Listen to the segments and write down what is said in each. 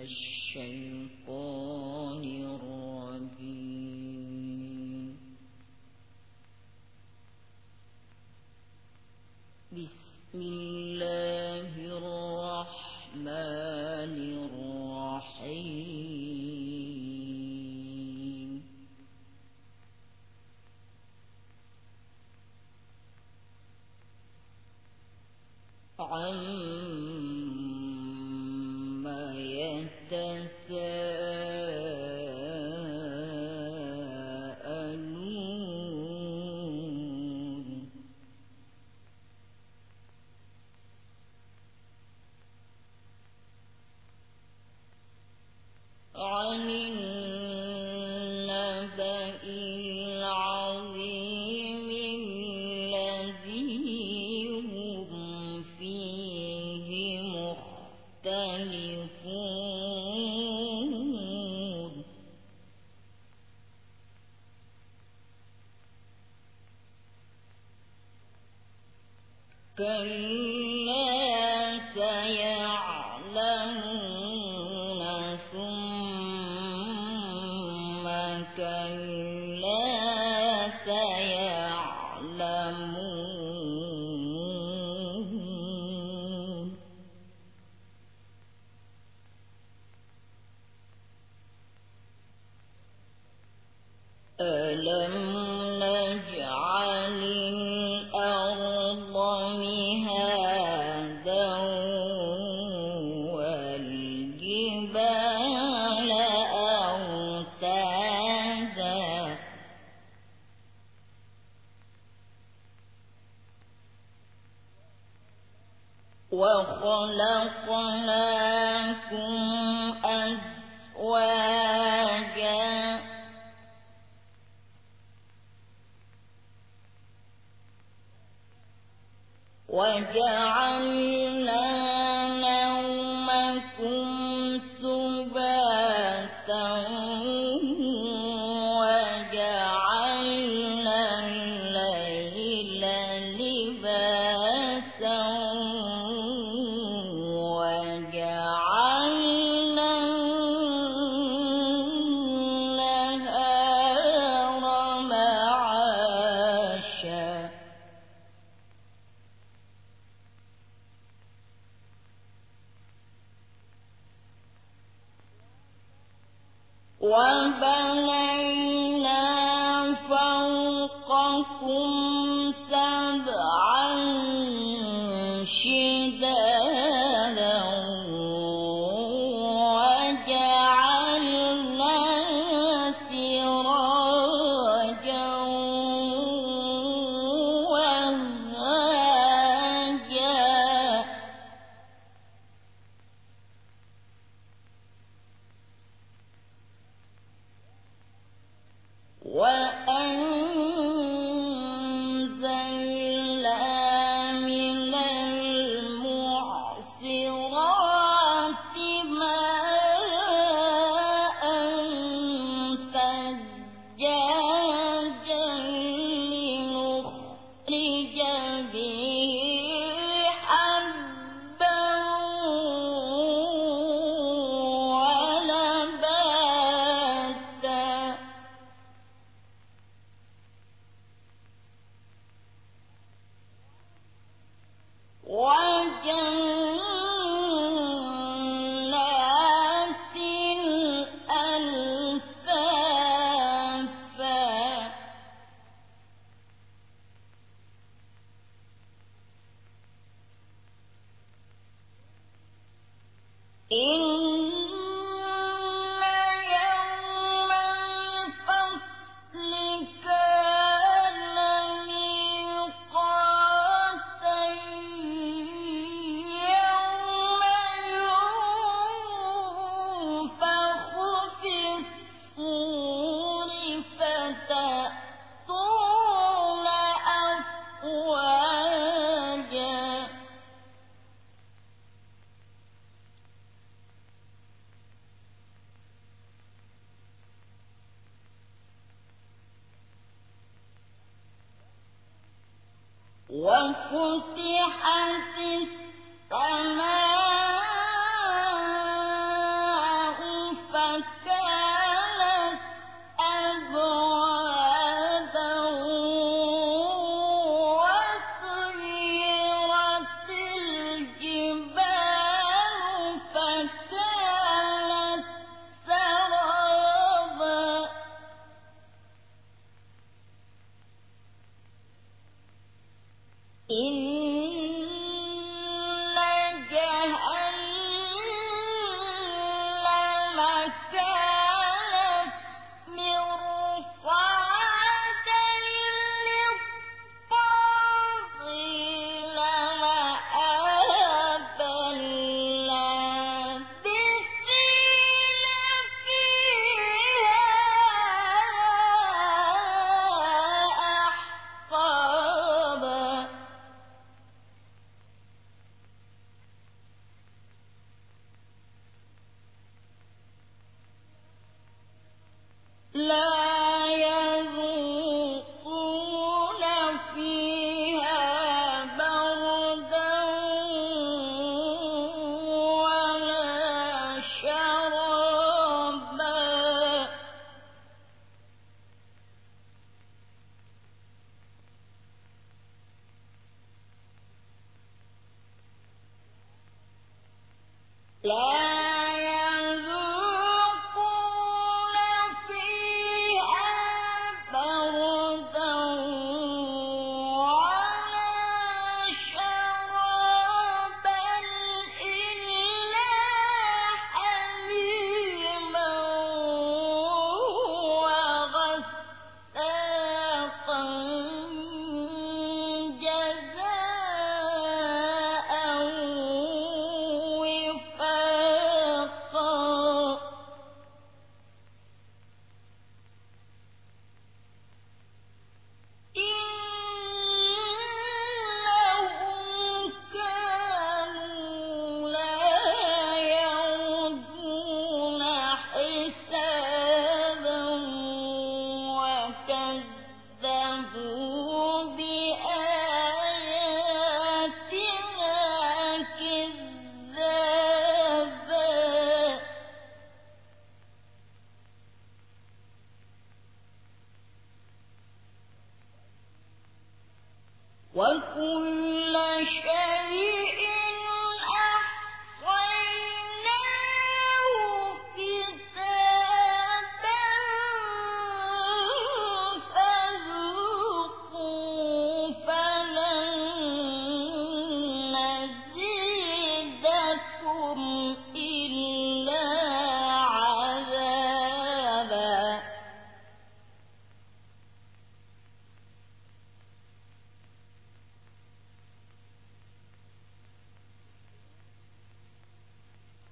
الشيطان وخلقناكم وبنينا لنخرج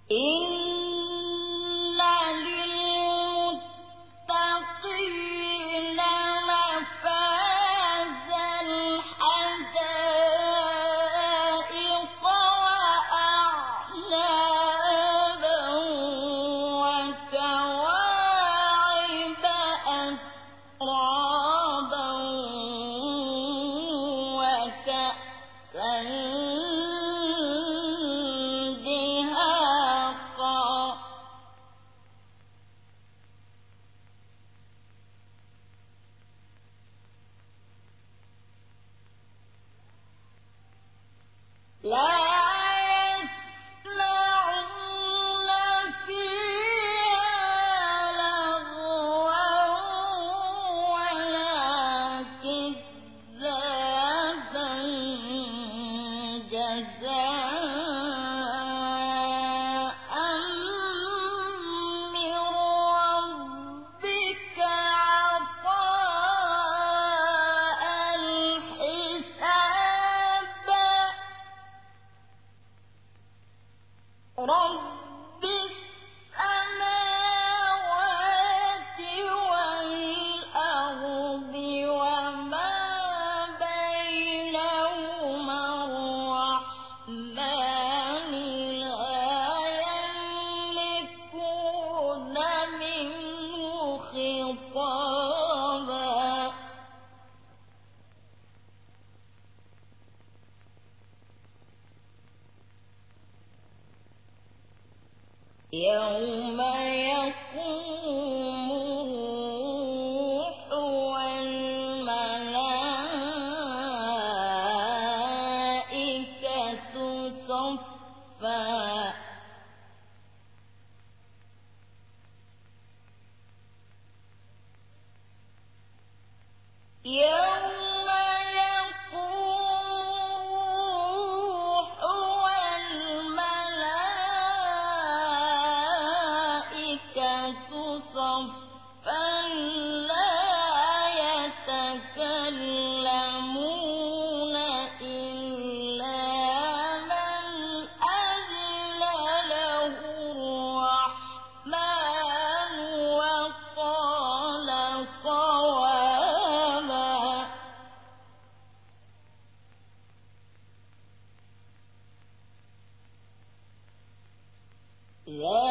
in يا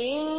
إن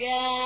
يخشاها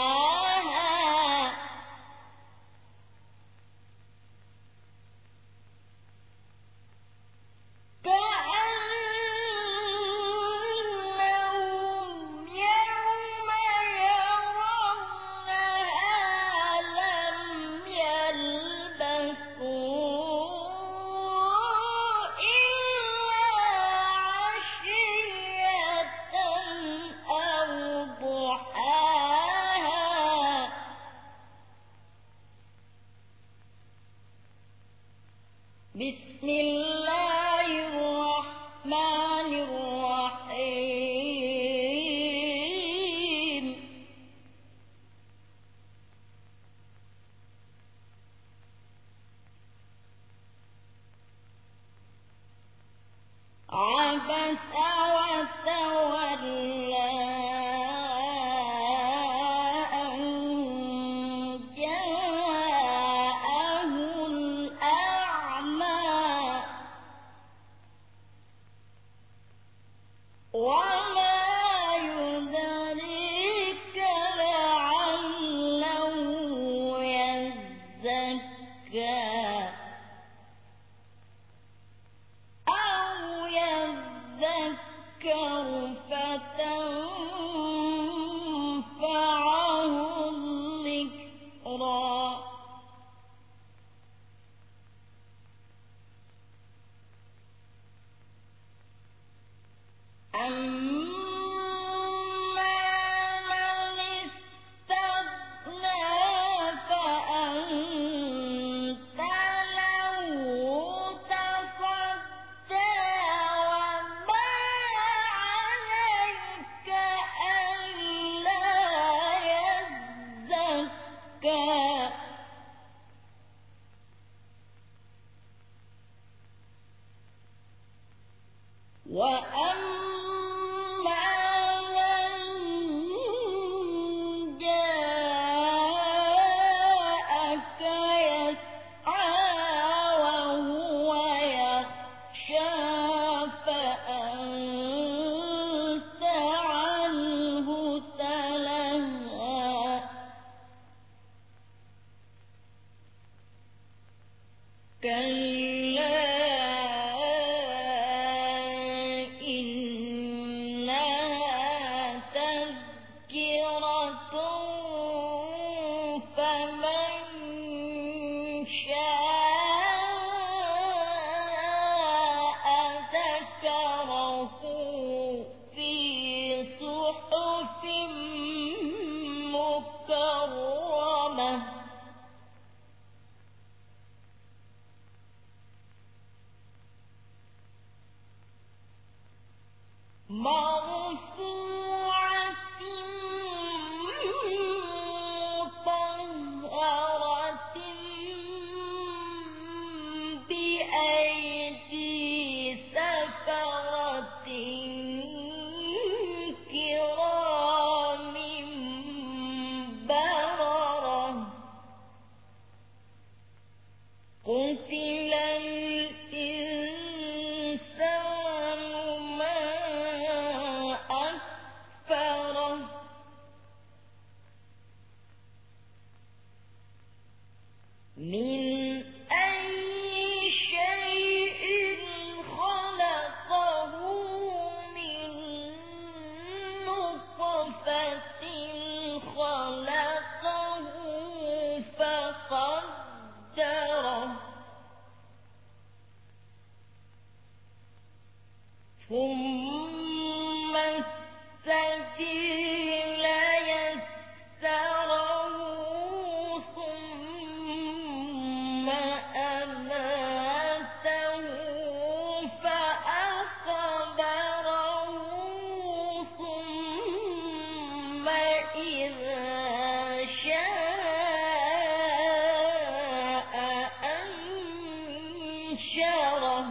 أنشره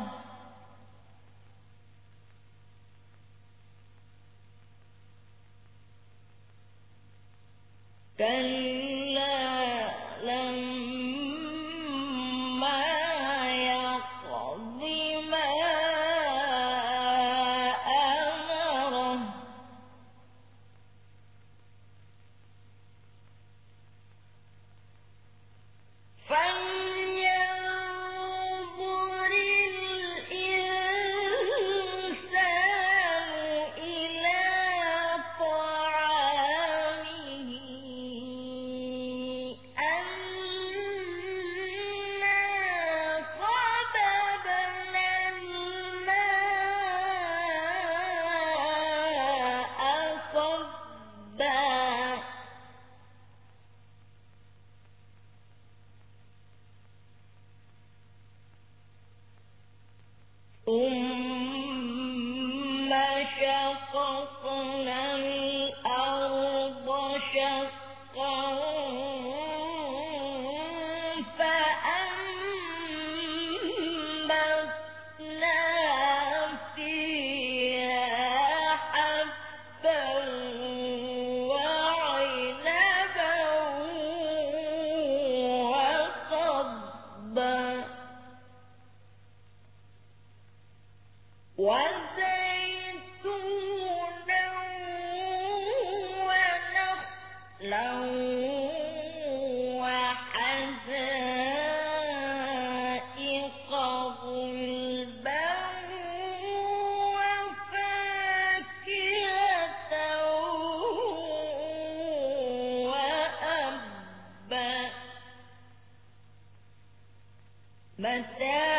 متاع